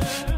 Yeah.